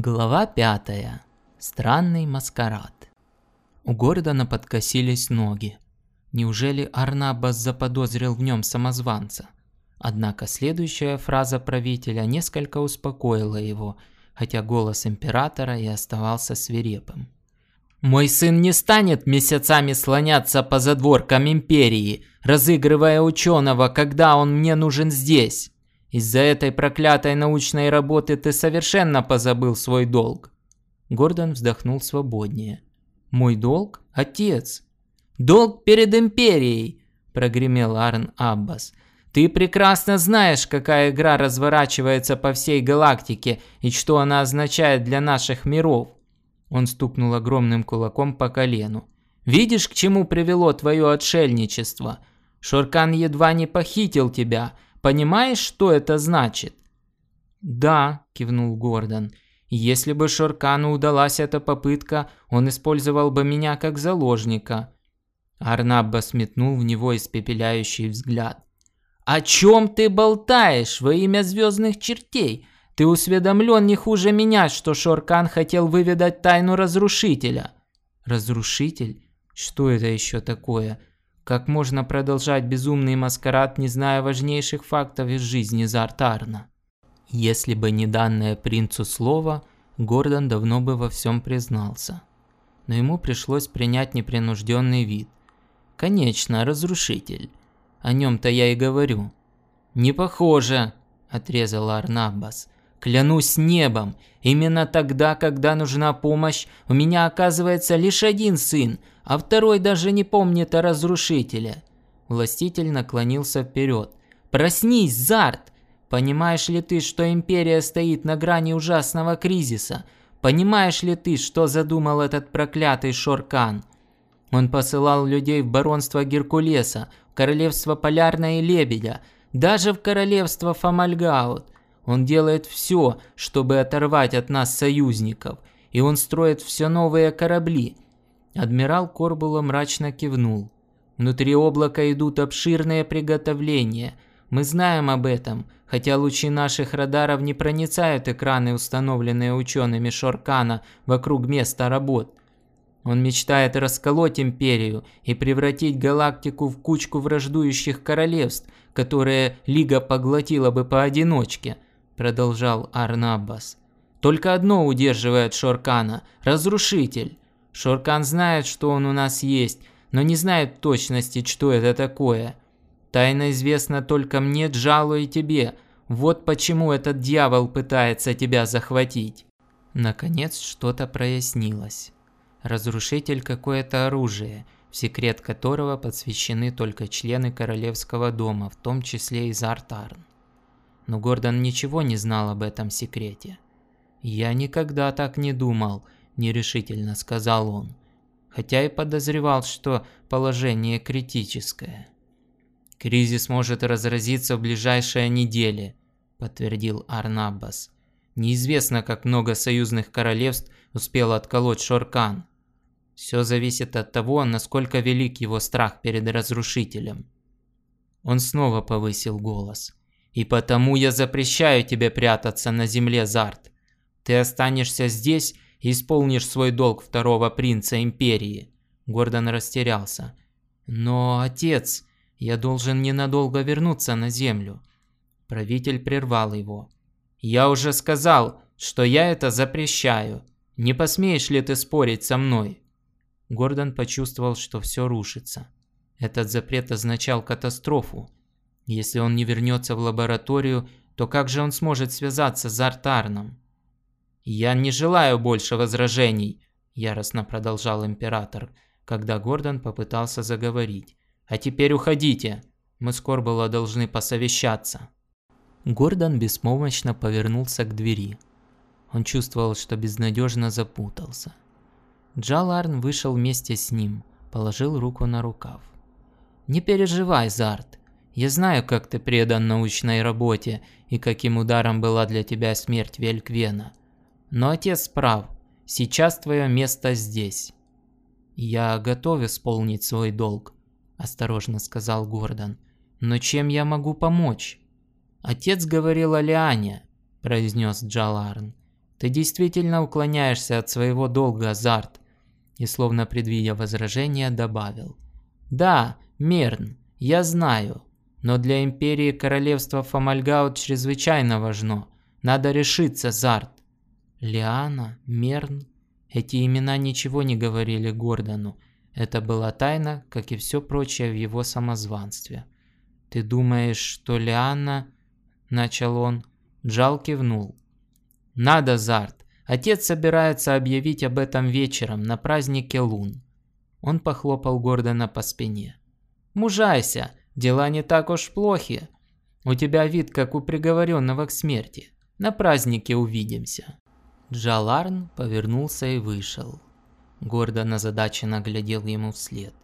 Глава пятая. Странный маскарад. У Гордона подкосились ноги. Неужели Арнабас заподозрил в нем самозванца? Однако следующая фраза правителя несколько успокоила его, хотя голос императора и оставался свирепым. «Мой сын не станет месяцами слоняться по задворкам империи, разыгрывая ученого, когда он мне нужен здесь. Из-за этой проклятой научной работы ты совершенно позабыл свой долг». Гордон вздохнул свободнее. «Мой долг? Отец!» «Долг перед империей!» – прогремел Арн Аббас. «Ты прекрасно знаешь, какая игра разворачивается по всей галактике и что она означает для наших миров». Он стукнул огромным кулаком по колену. «Видишь, к чему привело твое отшельничество? Шоркан едва не похитил тебя – Понимаешь, что это значит?» «Да», – кивнул Гордон. «Если бы Шоркану удалась эта попытка, он использовал бы меня как заложника». Арнабба сметнул в него испепеляющий взгляд. «О чем ты болтаешь во имя звездных чертей? Ты осведомлен не хуже меня, что Шоркан хотел выведать тайну Разрушителя». «Разрушитель? Что это еще такое?» Как можно продолжать безумный маскарад, не зная важнейших фактов из жизни Зартарна? Если бы не данное принцу слово, Гордон давно бы во всем признался. Но ему пришлось принять непринужденный вид. Конечно, разрушитель. О нем-то я и говорю. Не похоже, отрезал Арнабас. Клянусь небом, именно тогда, когда нужна помощь, у меня оказывается лишь один сын, а второй даже не помнит о разрушителе. Властитель наклонился вперед. «Проснись, Зарт! Понимаешь ли ты, что Империя стоит на грани ужасного кризиса? Понимаешь ли ты, что задумал этот проклятый Шоркан? Он посылал людей в баронство Геркулеса, в королевство Полярное Лебедя, даже в королевство Фомальгаут – он делает все, чтобы оторвать от нас союзников, и он строит все новые корабли. Адмирал Корбула мрачно кивнул. Внутри облака идут обширные приготовления. Мы знаем об этом, хотя лучи наших радаров не проницают экраны, установленные учеными Шоркана вокруг места работ. Он мечтает расколоть империю и превратить галактику в кучку враждующих королевств, которые Лига поглотила бы поодиночке – продолжал Арнабас. Только одно удерживает Шоркана – разрушитель. Шоркан знает, что он у нас есть, но не знает точности, что это такое. Тайна известна только мне, Джалу и тебе. Вот почему этот дьявол пытается тебя захватить. Наконец что-то прояснилось. Разрушитель какое-то оружие, в секрет которого посвящены только члены королевского дома, в том числе и Зартарн но Гордон ничего не знал об этом секрете. «Я никогда так не думал», – нерешительно сказал он, хотя и подозревал, что положение критическое. «Кризис может разразиться в ближайшие недели», – подтвердил Арнабас. «Неизвестно, как много союзных королевств успел отколоть Шоркан. Все зависит от того, насколько велик его страх перед разрушителем». Он снова повысил голос. И потому я запрещаю тебе прятаться на земле, Зарт. Ты останешься здесь и исполнишь свой долг второго принца Империи. Гордон растерялся. Но, отец, я должен ненадолго вернуться на землю. Правитель прервал его. Я уже сказал, что я это запрещаю. Не посмеешь ли ты спорить со мной? Гордон почувствовал, что все рушится. Этот запрет означал катастрофу. Если он не вернется в лабораторию, то как же он сможет связаться с Артарном? «Я не желаю больше возражений», – яростно продолжал император, когда Гордон попытался заговорить. «А теперь уходите. Мы с Корбула должны посовещаться». Гордон беспомощно повернулся к двери. Он чувствовал, что безнадежно запутался. Джаларн вышел вместе с ним, положил руку на рукав. «Не переживай, Зарт. Я знаю, как ты предан научной работе и каким ударом была для тебя смерть Вельквена. Но отец прав, сейчас твое место здесь. Я готов исполнить свой долг, осторожно сказал Гордон. Но чем я могу помочь? Отец говорил о Лиане, произнес Джаларн. Ты действительно уклоняешься от своего долга, Зарт. И словно предвидя возражение, добавил. Да, Мерн, я знаю. Но для Империи Королевства Фомальгаут чрезвычайно важно. Надо решиться, Зарт. Лиана, Мерн. Эти имена ничего не говорили Гордону. Это была тайна, как и все прочее в его самозванстве. «Ты думаешь, что Лиана...» – начал он. Джал кивнул. «Надо, Зарт. Отец собирается объявить об этом вечером на празднике Лун». Он похлопал Гордона по спине. «Мужайся, дела не так уж плохи. У тебя вид, как у приговоренного к смерти. На празднике увидимся». Джаларн повернулся и вышел. Гордон озадаченно глядел ему вслед.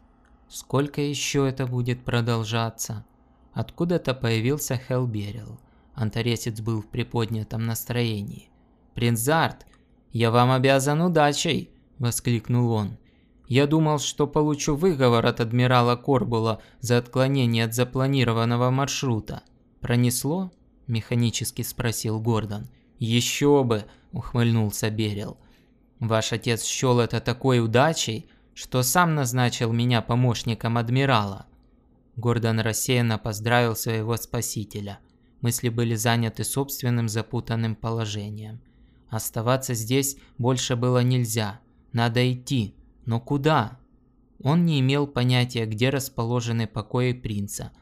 Сколько еще это будет продолжаться? Откуда-то появился Хелберил. Антаресец был в приподнятом настроении. «Принц Зарт, я вам обязан удачей!» – воскликнул он. «Я думал, что получу выговор от адмирала Корбула за отклонение от запланированного маршрута. Пронесло?» – механически спросил Гордон. «Еще бы!» – ухмыльнулся Берил. «Ваш отец счел это такой удачей, что сам назначил меня помощником адмирала». Гордон рассеянно поздравил своего спасителя. Мысли были заняты собственным запутанным положением. Оставаться здесь больше было нельзя. Надо идти. Но куда? Он не имел понятия, где расположены покои принца.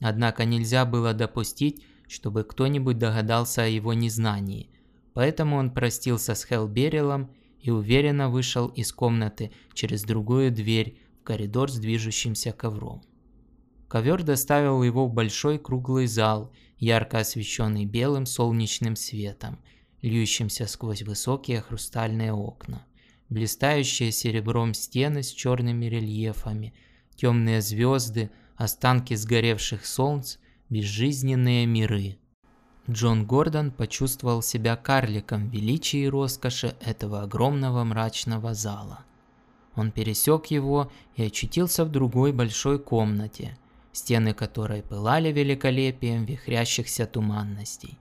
Однако нельзя было допустить, чтобы кто-нибудь догадался о его незнании. Поэтому он простился с Хелберилом и уверенно вышел из комнаты через другую дверь в коридор с движущимся ковром. Ковер доставил его в большой круглый зал, ярко освещенный белым солнечным светом, льющимся сквозь высокие хрустальные окна. Блистающие серебром стены с черными рельефами, темные звезды, останки сгоревших солнц, безжизненные миры. Джон Гордон почувствовал себя карликом в величии и роскоши этого огромного мрачного зала. Он пересек его и очутился в другой большой комнате, стены которой пылали великолепием вихрящихся туманностей.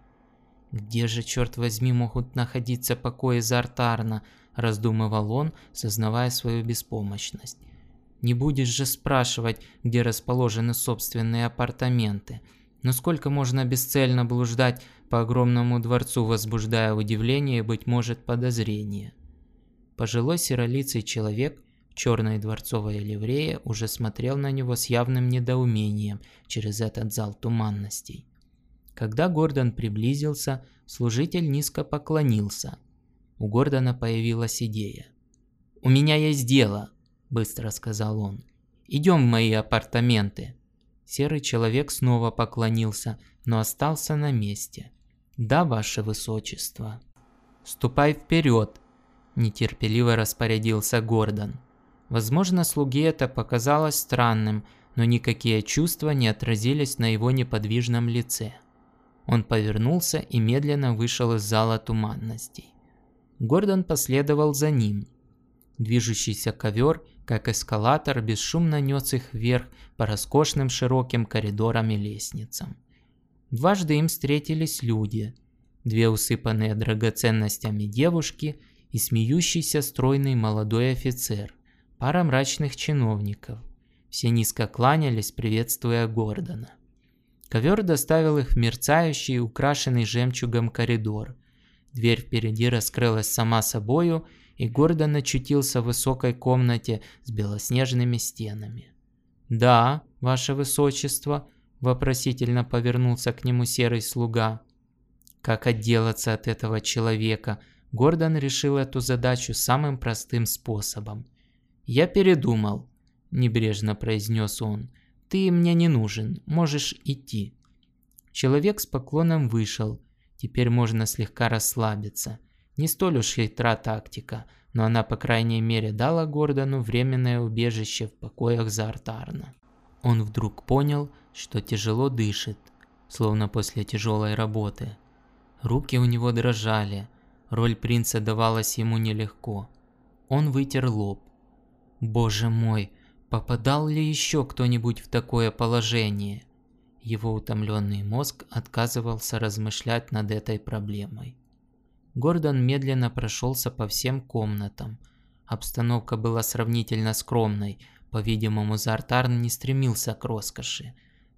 «Где же, черт возьми, могут находиться покои Зартарна?» – раздумывал он, сознавая свою беспомощность. «Не будешь же спрашивать, где расположены собственные апартаменты. Но сколько можно бесцельно блуждать по огромному дворцу, возбуждая удивление и, быть может, подозрение?» Пожилой серолицый человек – черной дворцовой ливрее уже смотрел на него с явным недоумением через этот зал туманностей. Когда Гордон приблизился, служитель низко поклонился. У Гордона появилась идея. «У меня есть дело», – быстро сказал он. «Идем в мои апартаменты». Серый человек снова поклонился, но остался на месте. «Да, ваше высочество». «Ступай вперед», – нетерпеливо распорядился Гордон. Возможно, слуге это показалось странным, но никакие чувства не отразились на его неподвижном лице. Он повернулся и медленно вышел из зала туманностей. Гордон последовал за ним. Движущийся ковер, как эскалатор, бесшумно нес их вверх по роскошным широким коридорам и лестницам. Дважды им встретились люди. Две усыпанные драгоценностями девушки и смеющийся стройный молодой офицер пара мрачных чиновников. Все низко кланялись, приветствуя Гордона. Ковер доставил их в мерцающий, украшенный жемчугом коридор. Дверь впереди раскрылась сама собою, и Гордон очутился в высокой комнате с белоснежными стенами. «Да, ваше высочество», – вопросительно повернулся к нему серый слуга. Как отделаться от этого человека? Гордон решил эту задачу самым простым способом. «Я передумал», – небрежно произнес он. «Ты мне не нужен, можешь идти». Человек с поклоном вышел. Теперь можно слегка расслабиться. Не столь уж хитра тактика, но она, по крайней мере, дала Гордону временное убежище в покоях Зартарна. Он вдруг понял, что тяжело дышит, словно после тяжелой работы. Руки у него дрожали, роль принца давалась ему нелегко. Он вытер лоб. Боже мой, попадал ли еще кто-нибудь в такое положение? Его утомленный мозг отказывался размышлять над этой проблемой. Гордон медленно прошелся по всем комнатам. Обстановка была сравнительно скромной, по-видимому, Зартарн не стремился к роскоши.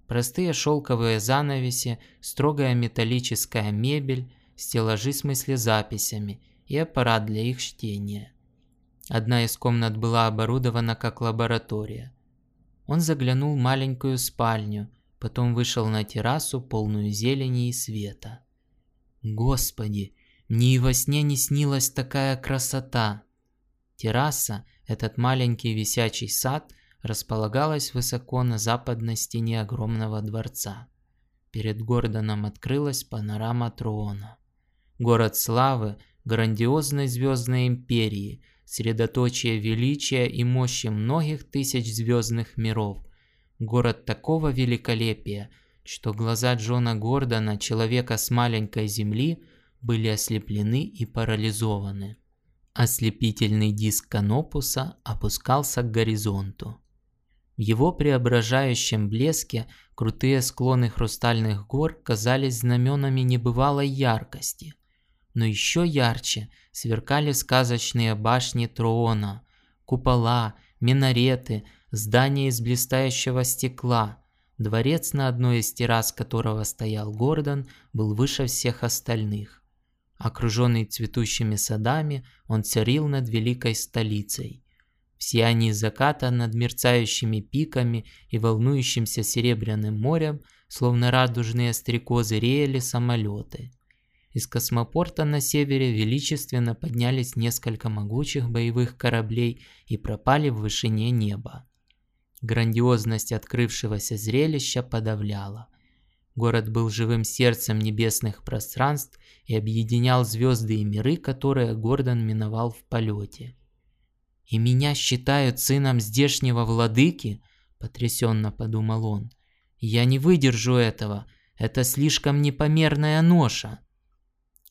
Простые шелковые занавеси, строгая металлическая мебель, стеллажи с мыслезаписями и аппарат для их чтения. Одна из комнат была оборудована как лаборатория. Он заглянул в маленькую спальню, потом вышел на террасу, полную зелени и света. Господи, мне и во сне не снилась такая красота. Терраса, этот маленький висячий сад, располагалась высоко на западной стене огромного дворца. Перед Гордоном открылась панорама Троона. Город славы, грандиозной звездной империи, средоточие величия и мощи многих тысяч звездных миров. Город такого великолепия, что глаза Джона Гордона, человека с маленькой земли, были ослеплены и парализованы. Ослепительный диск Канопуса опускался к горизонту. В его преображающем блеске крутые склоны хрустальных гор казались знаменами небывалой яркости. Но еще ярче сверкали сказочные башни Троона, купола, минареты, здания из блистающего стекла. Дворец, на одной из террас которого стоял Гордон, был выше всех остальных. Окруженный цветущими садами, он царил над великой столицей. В сиянии заката над мерцающими пиками и волнующимся серебряным морем, словно радужные стрекозы, реяли самолеты. Из космопорта на севере величественно поднялись несколько могучих боевых кораблей и пропали в вышине неба. Грандиозность открывшегося зрелища подавляла. Город был живым сердцем небесных пространств и объединял звезды и миры, которые Гордон миновал в полете. «И меня считают сыном здешнего владыки?» – потрясенно подумал он. «Я не выдержу этого. Это слишком непомерная ноша».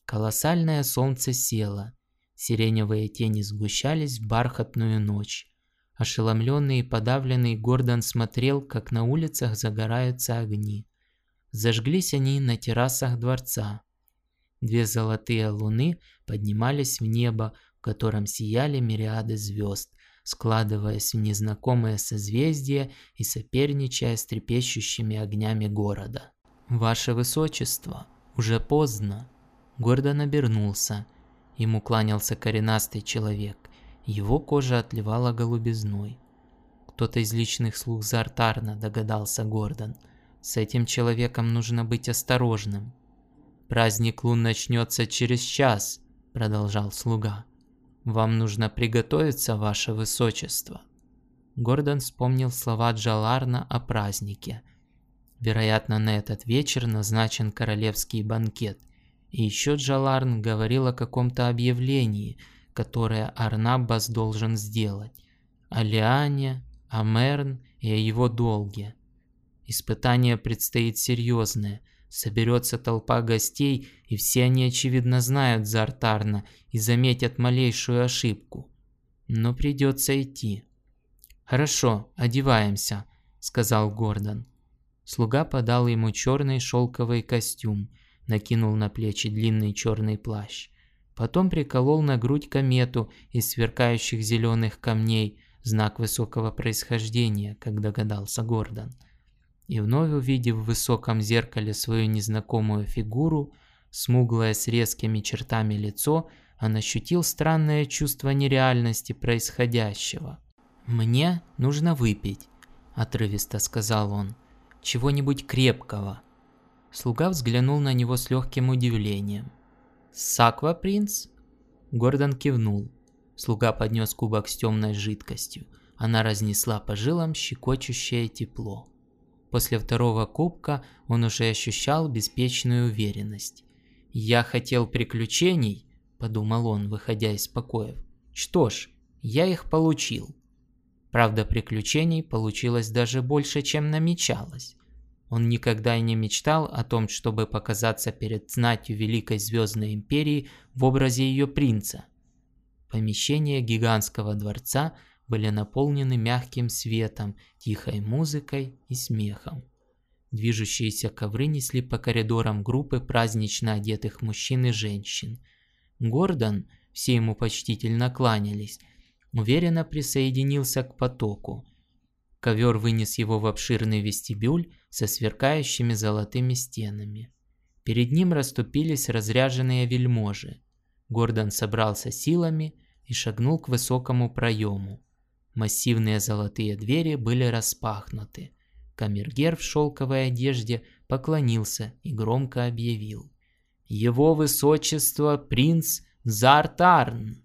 Колоссальное солнце село. Сиреневые тени сгущались в бархатную ночь. Ошеломленный и подавленный Гордон смотрел, как на улицах загораются огни. Зажглись они на террасах дворца. Две золотые луны поднимались в небо, в котором сияли мириады звезд, складываясь в незнакомые созвездия и соперничая с трепещущими огнями города. «Ваше Высочество, уже поздно!» Гордон обернулся. Ему кланялся коренастый человек. Его кожа отливала голубизной. Кто-то из личных слуг Зартарна, догадался Гордон – с этим человеком нужно быть осторожным. Праздник лун начнется через час, продолжал слуга. Вам нужно приготовиться, ваше высочество. Гордон вспомнил слова Джаларна о празднике. Вероятно, на этот вечер назначен королевский банкет. И еще Джаларн говорил о каком-то объявлении, которое Арнаббас должен сделать. О Лиане, о Мерн и о его долге. Испытание предстоит серьезное. Соберется толпа гостей, и все они, очевидно, знают Зартарна и заметят малейшую ошибку. Но придется идти. «Хорошо, одеваемся», — сказал Гордон. Слуга подал ему черный шелковый костюм, накинул на плечи длинный черный плащ. Потом приколол на грудь комету из сверкающих зеленых камней, знак высокого происхождения, как догадался Гордон и вновь увидев в высоком зеркале свою незнакомую фигуру, смуглое с резкими чертами лицо, он ощутил странное чувство нереальности происходящего. «Мне нужно выпить», – отрывисто сказал он, – «чего-нибудь крепкого». Слуга взглянул на него с легким удивлением. «Саква, принц?» Гордон кивнул. Слуга поднес кубок с темной жидкостью. Она разнесла по жилам щекочущее тепло. После второго кубка он уже ощущал беспечную уверенность. «Я хотел приключений», – подумал он, выходя из покоев. «Что ж, я их получил». Правда, приключений получилось даже больше, чем намечалось. Он никогда и не мечтал о том, чтобы показаться перед знатью Великой Звездной Империи в образе ее принца. Помещение гигантского дворца – были наполнены мягким светом, тихой музыкой и смехом. Движущиеся ковры несли по коридорам группы празднично одетых мужчин и женщин. Гордон, все ему почтительно кланялись, уверенно присоединился к потоку. Ковер вынес его в обширный вестибюль со сверкающими золотыми стенами. Перед ним расступились разряженные вельможи. Гордон собрался силами и шагнул к высокому проему. Массивные золотые двери были распахнуты. Камергер в шелковой одежде поклонился и громко объявил. «Его высочество принц Зартарн!»